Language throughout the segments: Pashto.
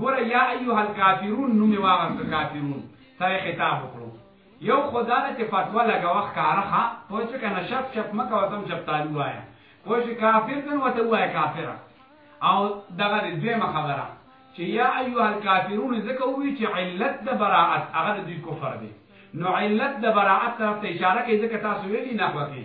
ګوره یا ایها الکافرون نوم یې واغسته کافرون سره خطاب وکړو یو خدا ده چې فتوا لګوه ښکاره ښه پوه شو که نه شپ شپ مه کوه ته هم شفتالو وایه پوه شو کافر ته نو ورته ووایه کافره او دغه دی دویمه خبره چې یا ایها الکافرون ځکه ووایي چې علت د براعت هغه د دوی کفر دی نو علت د براعت طرف ته اشاره کوي ځکه تاسو ویلي نحوه کې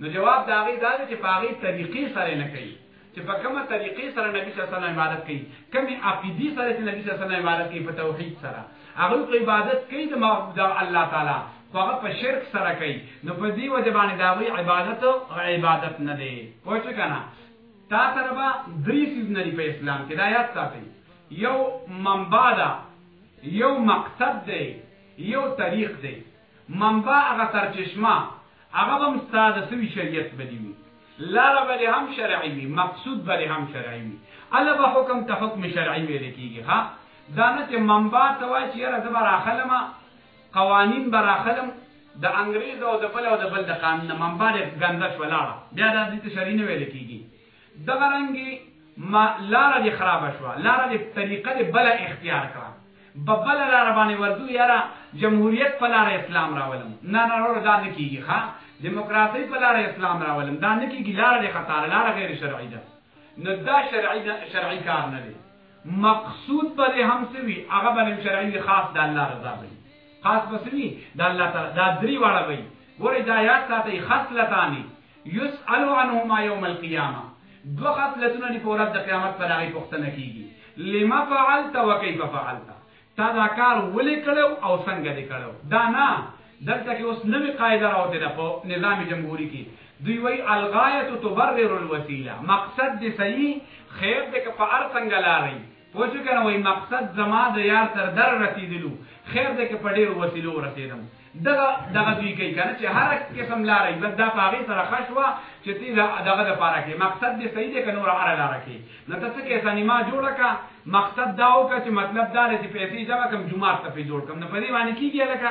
نو جواب د هغې دا دی چې په هغې طریقې سره یې نه کوي چې په کومه طریقې سره نبي صلی الله علیه وسلم عبادت کوي کومې عقیدې سره چې نبي صلی الله علیه وسلم عبادت کوي په توحید سره هغوی خو عبادت کوي د الله تعالی خو هغه په شرک سره کوي نو په دې وجه باندې د هغوی عبادت عبادت نه دی پوه شو که نه تا سره به درې څیزونه دي په اسلام کې دا یاد ساتئ یو منبع ده یو مقصد دی یو طریق دی منبع هغه سرچشمه هغه به هم ستا د سوي شريعت به دي وي لاره به دي هم شرعي وي مقصود به دي هم شرعي وي هله به حکم ته حکم شرعي ويل کيږي ښه دا نه چي منبع ته وايي چي ياره زه به راخلم قوانين به راخلم د انګريز او د بل او د بل د قانون منبع دي ګنده شوه لاړه بيا دا دي ته شرعي نه ويل کيږي دغه رنګ ما لاره دې خرابه شوه لاره دې طریقه دې بله اختیار کړه به بله لاره باندې ورځو یاره جمهوریت په لاره اسلام راولم نه نه وروره دا نه کیږي ښه دیموکراسۍ په لاره اسلام راولم دا نه کیږي لاره دې خطا ده لاره غیر شرعي ده نو دا شرعي شرعي کار نه دی مقصود به دې هم څه وي هغه به هم شرعي وي خاص د الله رضا به خاص به څه وي د الله تعالی دا درې واړه به وي ګورئ دا یاد ساتئ خصلتانې یسأل عنهما یوم القیامه دو خصلتونه دی په ورځ د قیامت پر هغه پوښتنه کیږي لما فعلت وکيف فعلت تا دا کار ولې کړو او څنګه دې کړو دا نه دلته کې اوس نوې قاعده راوته ده په نظام جمهوریت کې دوی وایي الغایه تبرر الوسیله مقصد دې صحیح خیر دې که په هر څنګه لاري پوه شوې کنه وایي مقصد زما د یار تر دره رسیدلو خیر دی که په ډیرو وسیلو ورسیدم دغه دغه دوی کوي کنه چې هر قسم لاره یې بس دا په هغې سره ښه شوه چې تی د دغه دپاره کې مقصد دې صحیح دی که نوره هره لاره کې نو ته څه کې سنیما جوړه که مقصد دا وکړه چې مطلب دا دی چې پیسې جمع کړم جومات ته پرې جوړ کړم نو په دې باندې کېږي هلکه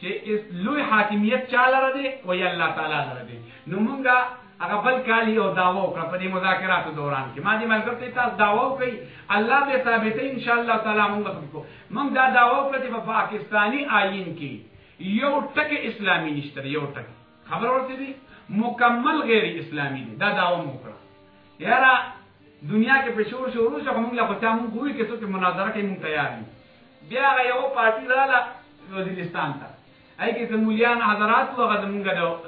چې اس لوی حاکمیت چا لره دی وای الله تعالی لره دی نو مونږه هغه بل کال یو داوا وکړه په دې مذاکراتو دوران کې ما دې ملګرو ته تاسو داوا وکړي الله به ثابتې ان شاء الله تعالی موږ به کو موږ دا داوا وکړه چې په پاکستانی آئین کې یو ټکی اسلامي نشته یو ټکی خبر ورته دي مکمل غیر اسلامي دي دا داوا مو وکړه یاره دنیا کې پښور شروع شو موږ لا پچا موږ وی کې څه مناظره کې موږ تیار یو بیا هغه یو پارټي رااله وزیرستان ته اې کې کوم مليان حضرات او هغه زمونږ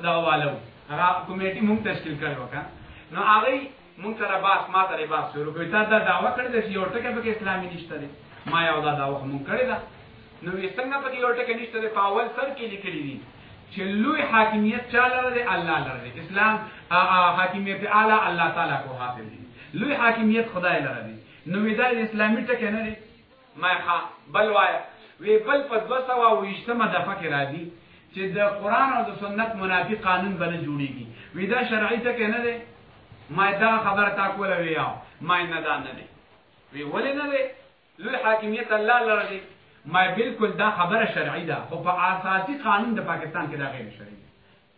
د والو هغه کمیټي مونږ تشکیل کړو وکړه نو هغه مونږ سره باس ما سره باس شروع کړ تا دا داوا کړې چې یو ټکی به اسلامي نشته دی ما یو دا داوا مونږ کړې ده نو یې څنګه په یو ټکی نشته دی په اول سر کې لیکلې دي چې لوی حاکمیت چا لره دی الله لره دی اسلام حاکمیت اعلی الله تعالی کو حاصل دی لوی حاکمیت خدای لره دی نو دا اسلامي ټکی نه دی ما ښه بل وایه وی بل په دوه سوه او یشت مه دفعه کې راځي چې د قران او د سنت منافي قانون به نه جوړیږي وی دا شرعي ټکی نه دی ما دا خبر تا کوله وی او ما نه دا نه دی وی ولې نه دی لوی حاکمیت الله لره دی ما بالکل دا خبره شرعي ده خو په اساسي قانون د پاکستان کې دا غیر شرعي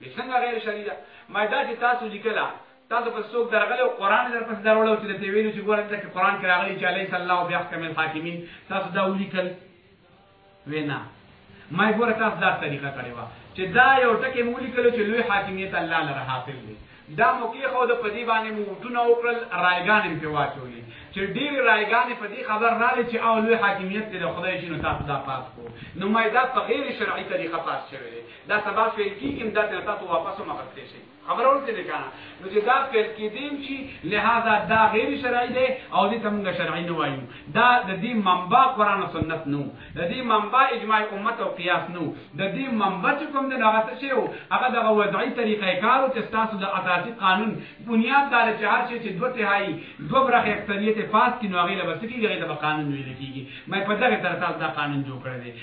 وی څنګه غیر شرعی ده ما دا چې تاسو لیکلا تاسو په څوک درغلی او قران در پس درولو چې ته ویلو چې ګوره دلته قران کې راغلی چې علی صلی الله بیحکم الحاکمین تاسو دا ولیکل وینا ما ګوره تاسو دا طریقه کړې و چې دا یو ټکی مو لیکل چې لوی حاکمیت الله لره حاصل دی دا موقع خو د پدی باندې موټونه وکړل رایګان په واچولې چې ډیر رایګان په دې خبر نه لې چې اول حاکمیت د خدای شنو تاسو دا پاس کو نو مې دا په غیر شرعي طریقه پاس شوی دا سبا فیل کیږي هم دا تاسو واپس هم اخستې شي خبره ورته ده کنه نو چې دا فیل کیدیم شي لہذا دا غیر شرعي دی او دې ته موږ شرعي نه وایو دا د دې منبع قران او سنت نو د دې منبع اجماع امت او قیاس نو د دې منبع چې کوم د هغه څه یو هغه د وضعي طریقې کار او چې تاسو د اساسي قانون بنیاد دار چې هر شي چې دوه تهایی دوه برخه اکثریت پاس کینو هغه لبسکی هغه د قانون ویل کیږي مې په دغه تر تاسو دا قانون جوړ کړی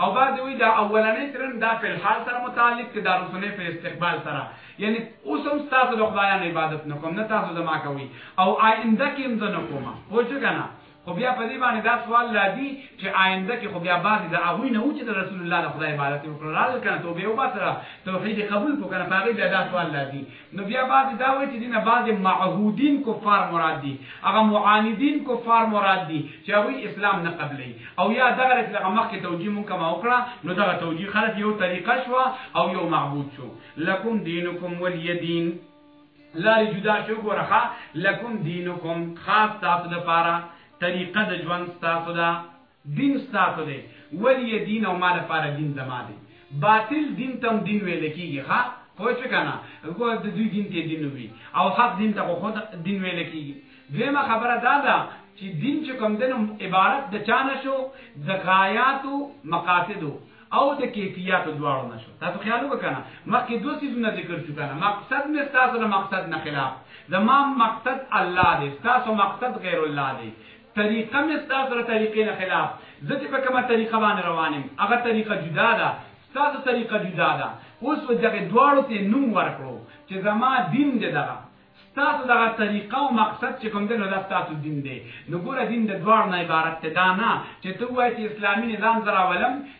او بعضې وایي دا اولنۍ ترن دا فی الحال سره متعلق چې دا رسنۍ په استقبال سره یعنې اوس هم ستاسو د خدایانو عبادت نه کوم نه تاسو زما کوي او آینده کې هم زه نه کوم پوه شو که نه خو بیا په دې باندې دا سوال راځي چې آینده کې خو بیا بعضې د هغوی نه و چې د رسول الله د خدای عبادت یې وکړو رالل که نه توبه یې وباسله توحید یې قبول کړو که نه په هغې بیا دا سوال راځي نو بیا بعضې دا وایي چې دې نه بعضې معهودین کفار مراد دي، هغه معاندین کفار مراد دي چې هغوی اسلام نه قبلوي او یا دغه ده چې دغه مخکې توجیه مونږ کومه وکړه نو دغه توجیه خلاص یو طریقه شوه او یو معبود شو. لکم دینکم ولی دین لارې جدا شوې وګوره ښه لکم دینکم خاص ستاسو دپاره طریقه د ژوند ستاسو ده. دين ستاسو دی وليه دين او ما لپاره دين زما دی باطل دين ته هم دين ويل کيږي ښه پوه شوې که نه ګوره د دوی دين ته دين وي او حق دين ته خو خود دين ويل کيږي دويمه خبره دا ده چې دين چې کوم دی نو عبارت د چا نه شو د غاياتو مقاصدو او د کيفياتو دواړو نه شو تاسو خيال وکړه که نه مخکې دوه څيزونه ذکر شو که نه مقصد مې ستاسو له مقصد نه خلاف زما مقصد الله دی ستاسو مقصد غير الله دی طریقه مې ستاسو له طریقې نه خلاف، زه چې په کومه طریقه باندې روان یم، هغه طریقه جدا ده، ستاسو طریقه جدا ده، اوس و دغې دواړو ته نوم ورکړو چې زما دین دی دغه، ستاسو دغه طریقه او مقصد چې کوم دی نو دا ستاسو دین دی، نو ګوره دین د دواړو نه عبارت دی، دا نه چې ته ووایې چې اسلامي نظام زه راولم،